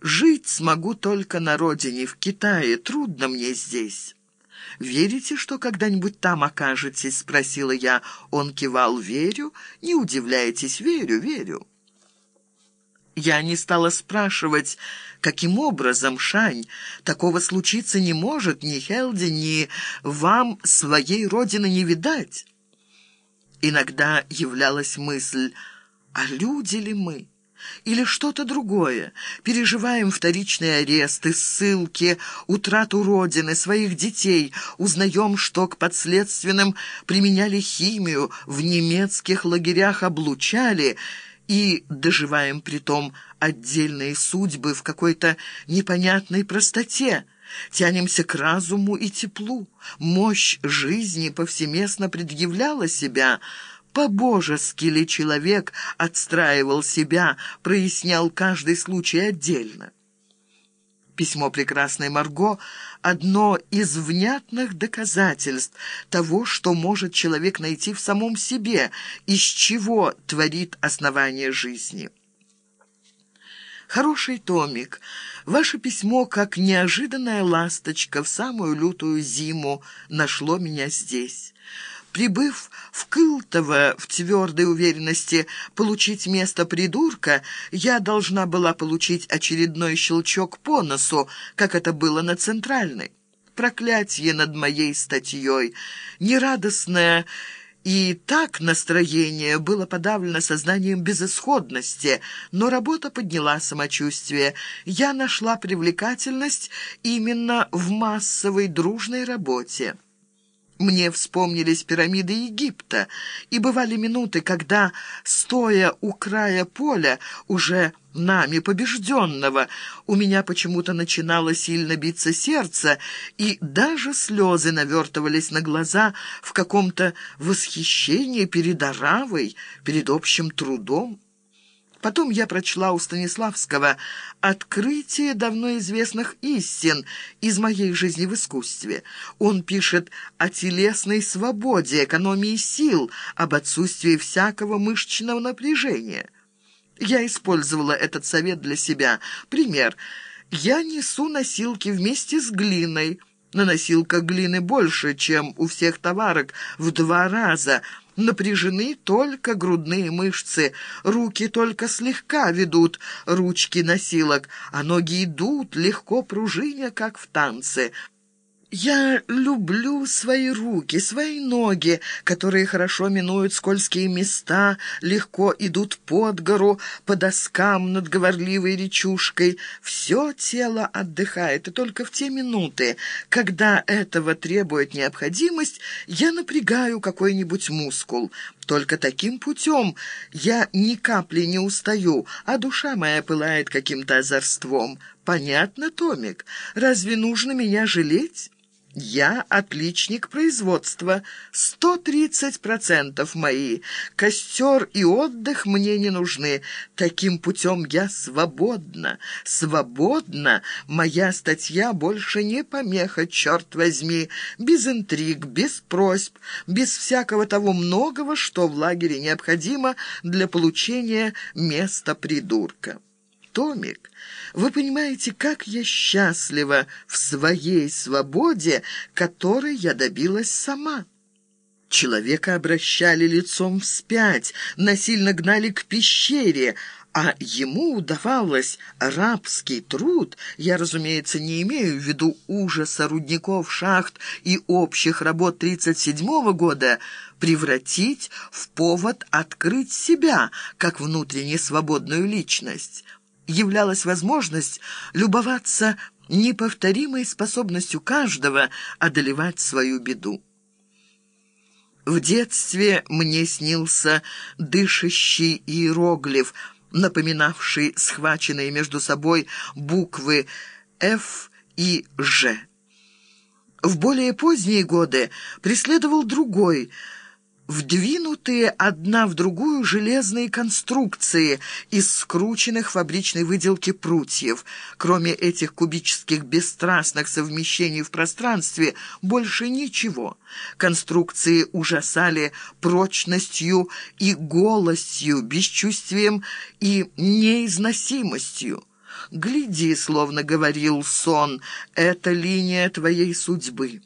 Жить смогу только на родине, в Китае. Трудно мне здесь». «Верите, что когда-нибудь там окажетесь?» — спросила я. Он кивал. «Верю. Не удивляйтесь. Верю, верю». Я не стала спрашивать, каким образом, Шань, такого случиться не может, ни Хелди, ни вам своей родины не видать. Иногда являлась мысль, а люди ли мы? Или что-то другое. Переживаем вторичные аресты, ссылки, утрату родины, своих детей. Узнаем, что к подследственным применяли химию, в немецких лагерях облучали – и доживаем притом отдельные судьбы в какой-то непонятной простоте. Тянемся к разуму и теплу. Мощь жизни повсеместно предъявляла себя. По-божески ли человек отстраивал себя, прояснял каждый случай отдельно? Письмо прекрасной Марго — одно из внятных доказательств того, что может человек найти в самом себе, из чего творит основание жизни. Хороший томик. Ваше письмо, как неожиданная ласточка в самую лютую зиму, нашло меня здесь. Прибыв в Кылтово в твердой уверенности получить место придурка, я должна была получить очередной щелчок по носу, как это было на Центральной. Проклятие над моей статьей, нерадостное и так настроение было подавлено сознанием безысходности, но работа подняла самочувствие. Я нашла привлекательность именно в массовой дружной работе. Мне вспомнились пирамиды Египта, и бывали минуты, когда, стоя у края поля, уже нами побежденного, у меня почему-то начинало сильно биться сердце, и даже слезы навертывались на глаза в каком-то восхищении перед Аравой, перед общим трудом. Потом я прочла у Станиславского «Открытие давно известных истин из моей жизни в искусстве». Он пишет о телесной свободе, экономии сил, об отсутствии всякого мышечного напряжения. Я использовала этот совет для себя. Пример. Я несу носилки вместе с глиной. На носилках глины больше, чем у всех товарок, в два раза – Напряжены только грудные мышцы, руки только слегка ведут ручки носилок, а ноги идут, легко пружиня, как в танце. Я люблю свои руки, свои ноги, которые хорошо минуют скользкие места, легко идут под гору, по доскам над говорливой речушкой. Все тело отдыхает, и только в те минуты, когда этого требует необходимость, я напрягаю какой-нибудь мускул. Только таким путем я ни капли не устаю, а душа моя пылает каким-то озорством. Понятно, Томик? Разве нужно меня жалеть?» Я отличник производства. Сто тридцать процентов мои. Костер и отдых мне не нужны. Таким путем я свободна. Свободна. Моя статья больше не помеха, черт возьми. Без интриг, без просьб, без всякого того многого, что в лагере необходимо для получения места придурка. Томик, вы понимаете, как я счастлива в своей свободе, которой я добилась сама. Человека обращали лицом вспять, насильно гнали к пещере, а ему удавалось рабский труд, я, разумеется, не имею в виду ужаса рудников, шахт и общих работ 37-го года, превратить в повод открыть себя, как внутренне свободную личность являлась возможность любоваться неповторимой способностью каждого одолевать свою беду. В детстве мне снился дышащий иероглиф, напоминавший схваченные между собой буквы «Ф» и «Ж». В более поздние годы преследовал другой – вдвинутые одна в другую железные конструкции из скрученных фабричной выделки прутьев. Кроме этих кубических бесстрастных совмещений в пространстве, больше ничего. Конструкции ужасали прочностью и голосью, бесчувствием и неизносимостью. Гляди, словно говорил сон, это линия твоей судьбы.